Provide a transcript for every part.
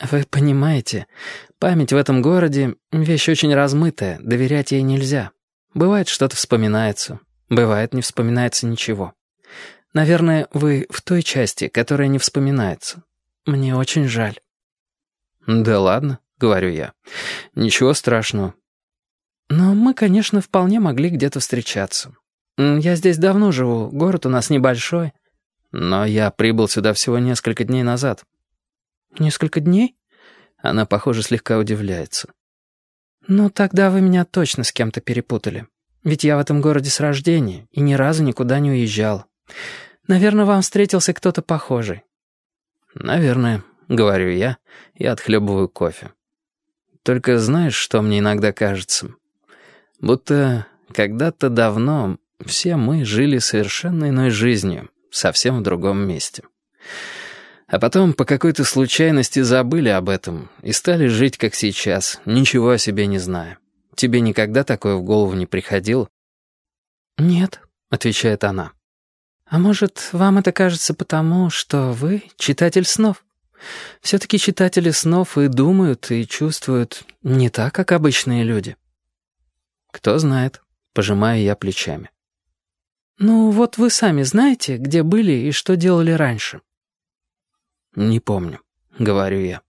Вы понимаете, память в этом городе — вещь очень размытая, доверять ей нельзя. Бывает, что-то вспоминается, бывает, не вспоминается ничего. Наверное, вы в той части, которая не вспоминается. Мне очень жаль. «Да ладно», — говорю я. «Ничего страшного». «Но мы, конечно, вполне могли где-то встречаться. Я здесь давно живу, город у нас небольшой». «Но я прибыл сюда всего несколько дней назад». «Несколько дней?» Она, похоже, слегка удивляется. «Ну, тогда вы меня точно с кем-то перепутали. Ведь я в этом городе с рождения и ни разу никуда не уезжал. Наверное, вам встретился кто-то похожий». «Наверное», — говорю я и отхлебываю кофе. «Только знаешь, что мне иногда кажется? Будто когда-то давно все мы жили совершенно иной жизнью, совсем в другом месте». А потом по какой-то случайности забыли об этом и стали жить как сейчас, ничего о себе не зная. Тебе никогда такое в голову не приходило? «Нет», — отвечает она. «А может, вам это кажется потому, что вы читатель снов? Все-таки читатели снов и думают, и чувствуют не так, как обычные люди». «Кто знает», — пожимаю я плечами. «Ну, вот вы сами знаете, где были и что делали раньше». «Не помню», — говорю я.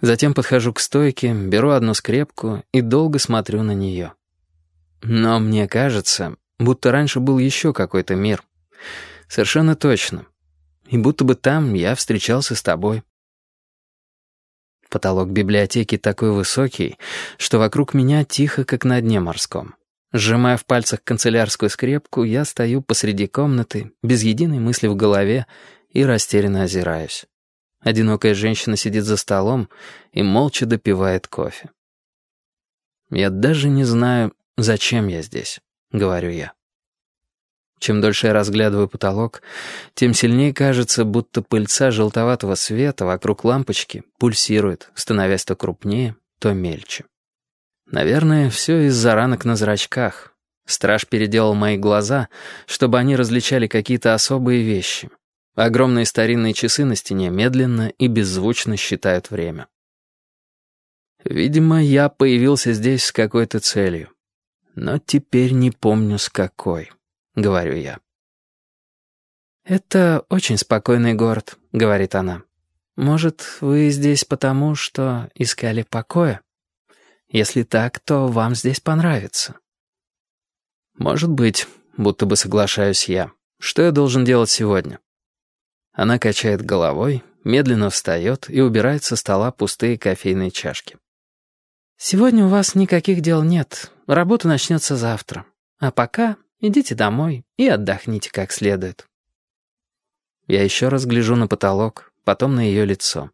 Затем подхожу к стойке, беру одну скрепку и долго смотрю на нее. Но мне кажется, будто раньше был еще какой-то мир. Совершенно точно. И будто бы там я встречался с тобой. Потолок библиотеки такой высокий, что вокруг меня тихо, как на дне морском. Сжимая в пальцах канцелярскую скрепку, я стою посреди комнаты, без единой мысли в голове, и растерянно озираюсь. Одинокая женщина сидит за столом и молча допивает кофе. «Я даже не знаю, зачем я здесь», — говорю я. Чем дольше я разглядываю потолок, тем сильнее кажется, будто пыльца желтоватого света вокруг лампочки пульсирует, становясь то крупнее, то мельче. Наверное, все из-за ранок на зрачках. Страж переделал мои глаза, чтобы они различали какие-то особые вещи — Огромные старинные часы на стене медленно и беззвучно считают время. Видимо, я появился здесь с какой-то целью. Но теперь не помню, с какой, — говорю я. «Это очень спокойный город», — говорит она. «Может, вы здесь потому, что искали покоя? Если так, то вам здесь понравится». «Может быть», — будто бы соглашаюсь я. «Что я должен делать сегодня?» Она качает головой, медленно встает и убирает со стола пустые кофейные чашки. «Сегодня у вас никаких дел нет. Работа начнется завтра. А пока идите домой и отдохните как следует». Я еще раз гляжу на потолок, потом на ее лицо.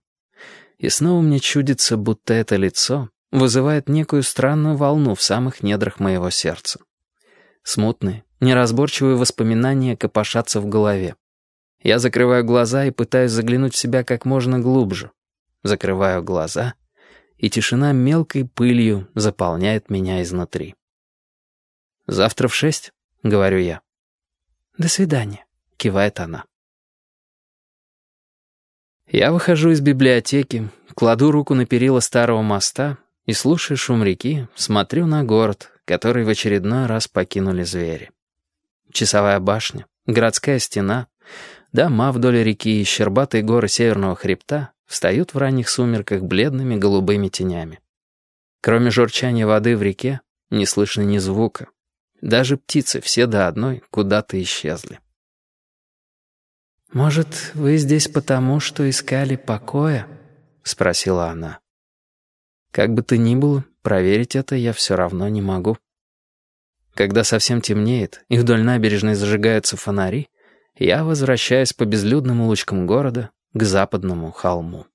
И снова мне чудится, будто это лицо вызывает некую странную волну в самых недрах моего сердца. Смутные, неразборчивые воспоминания копошатся в голове. Я закрываю глаза и пытаюсь заглянуть в себя как можно глубже. Закрываю глаза, и тишина мелкой пылью заполняет меня изнутри. «Завтра в шесть?» — говорю я. «До свидания», — кивает она. Я выхожу из библиотеки, кладу руку на перила старого моста и, слушая шум реки, смотрю на город, который в очередной раз покинули звери. Часовая башня, городская стена, Дома вдоль реки и щербатые горы северного хребта встают в ранних сумерках бледными голубыми тенями. Кроме журчания воды в реке, не слышно ни звука. Даже птицы все до одной куда-то исчезли. «Может, вы здесь потому, что искали покоя?» — спросила она. Как бы то ни было, проверить это я все равно не могу. Когда совсем темнеет и вдоль набережной зажигаются фонари, я возвращаюсь по безлюдным улочкам города к западному холму.